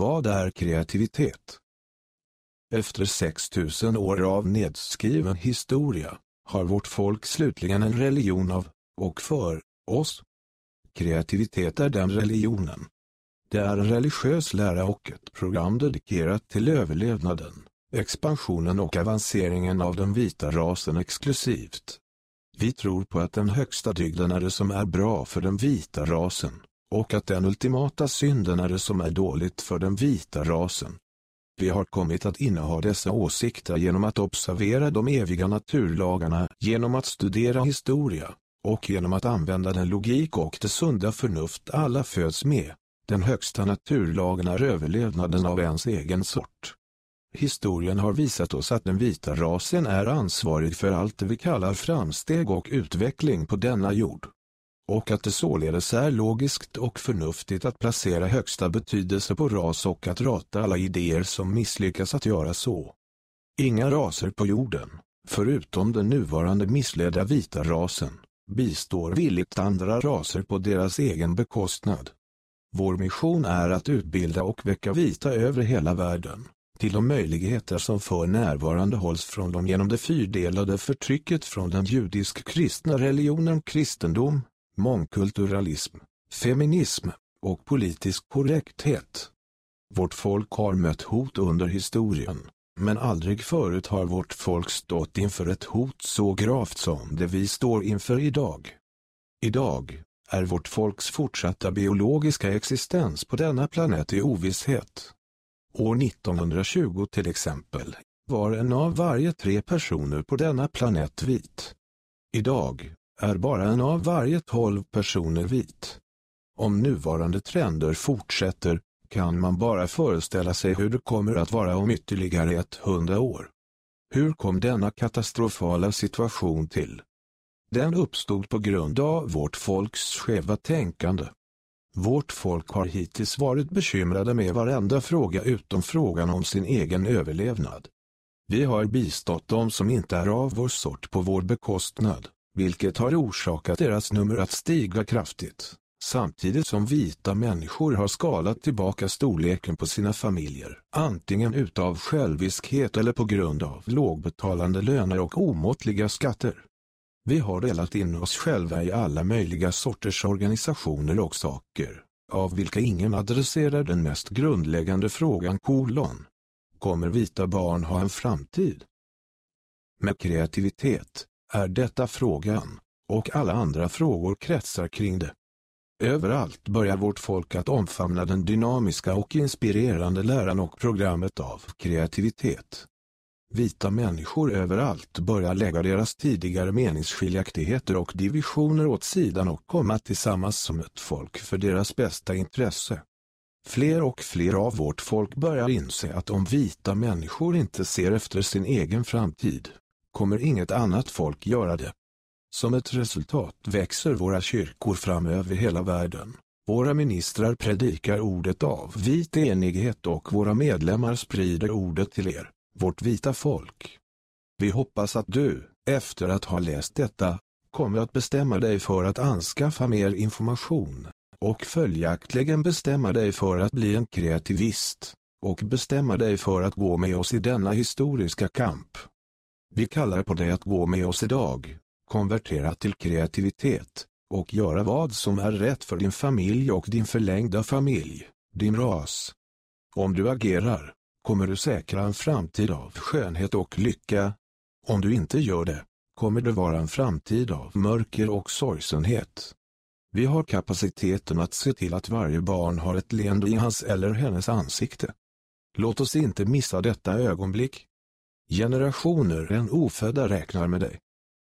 Vad är kreativitet? Efter 6000 år av nedskriven historia har vårt folk slutligen en religion av, och för, oss. Kreativitet är den religionen. Det är en religiös lära och ett program dedikerat till överlevnaden, expansionen och avanceringen av den vita rasen exklusivt. Vi tror på att den högsta dygden är det som är bra för den vita rasen, och att den ultimata synden är det som är dåligt för den vita rasen. Vi har kommit att inneha dessa åsikter genom att observera de eviga naturlagarna, genom att studera historia, och genom att använda den logik och det sunda förnuft alla föds med. Den högsta naturlagen är överlevnaden av ens egen sort. Historien har visat oss att den vita rasen är ansvarig för allt det vi kallar framsteg och utveckling på denna jord. Och att det således är logiskt och förnuftigt att placera högsta betydelse på ras och att rata alla idéer som misslyckas att göra så. Inga raser på jorden, förutom den nuvarande missledda vita rasen, bistår villigt andra raser på deras egen bekostnad. Vår mission är att utbilda och väcka vita över hela världen, till de möjligheter som för närvarande hålls från dem genom det fyrdelade förtrycket från den judisk-kristna religionen kristendom, mångkulturalism, feminism och politisk korrekthet. Vårt folk har mött hot under historien, men aldrig förut har vårt folk stått inför ett hot så gravt som det vi står inför idag. Idag är vårt folks fortsatta biologiska existens på denna planet i ovisshet. År 1920 till exempel var en av varje tre personer på denna planet vit. Idag är bara en av varje tolv personer vit. Om nuvarande trender fortsätter kan man bara föreställa sig hur det kommer att vara om ytterligare ett hundra år. Hur kom denna katastrofala situation till? Den uppstod på grund av vårt folks skeva tänkande. Vårt folk har hittills varit bekymrade med varenda fråga utom frågan om sin egen överlevnad. Vi har bistått dem som inte är av vår sort på vår bekostnad, vilket har orsakat deras nummer att stiga kraftigt, samtidigt som vita människor har skalat tillbaka storleken på sina familjer, antingen utav själviskhet eller på grund av lågbetalande löner och omåttliga skatter. Vi har delat in oss själva i alla möjliga sorters organisationer och saker, av vilka ingen adresserar den mest grundläggande frågan kolon. Kommer vita barn ha en framtid? Med kreativitet är detta frågan, och alla andra frågor kretsar kring det. Överallt börjar vårt folk att omfamna den dynamiska och inspirerande läran och programmet av kreativitet. Vita människor överallt börjar lägga deras tidigare meningsskiljaktigheter och divisioner åt sidan och komma tillsammans som ett folk för deras bästa intresse. Fler och fler av vårt folk börjar inse att om vita människor inte ser efter sin egen framtid, kommer inget annat folk göra det. Som ett resultat växer våra kyrkor fram över hela världen. Våra ministrar predikar ordet av vit enighet och våra medlemmar sprider ordet till er vårt vita folk. Vi hoppas att du, efter att ha läst detta, kommer att bestämma dig för att anskaffa mer information, och följaktligen bestämma dig för att bli en kreativist, och bestämma dig för att gå med oss i denna historiska kamp. Vi kallar på dig att gå med oss idag, konvertera till kreativitet, och göra vad som är rätt för din familj och din förlängda familj, din ras. Om du agerar, kommer du säkra en framtid av skönhet och lycka. Om du inte gör det, kommer det vara en framtid av mörker och sorgsenhet. Vi har kapaciteten att se till att varje barn har ett leende i hans eller hennes ansikte. Låt oss inte missa detta ögonblick. Generationer än ofödda räknar med dig.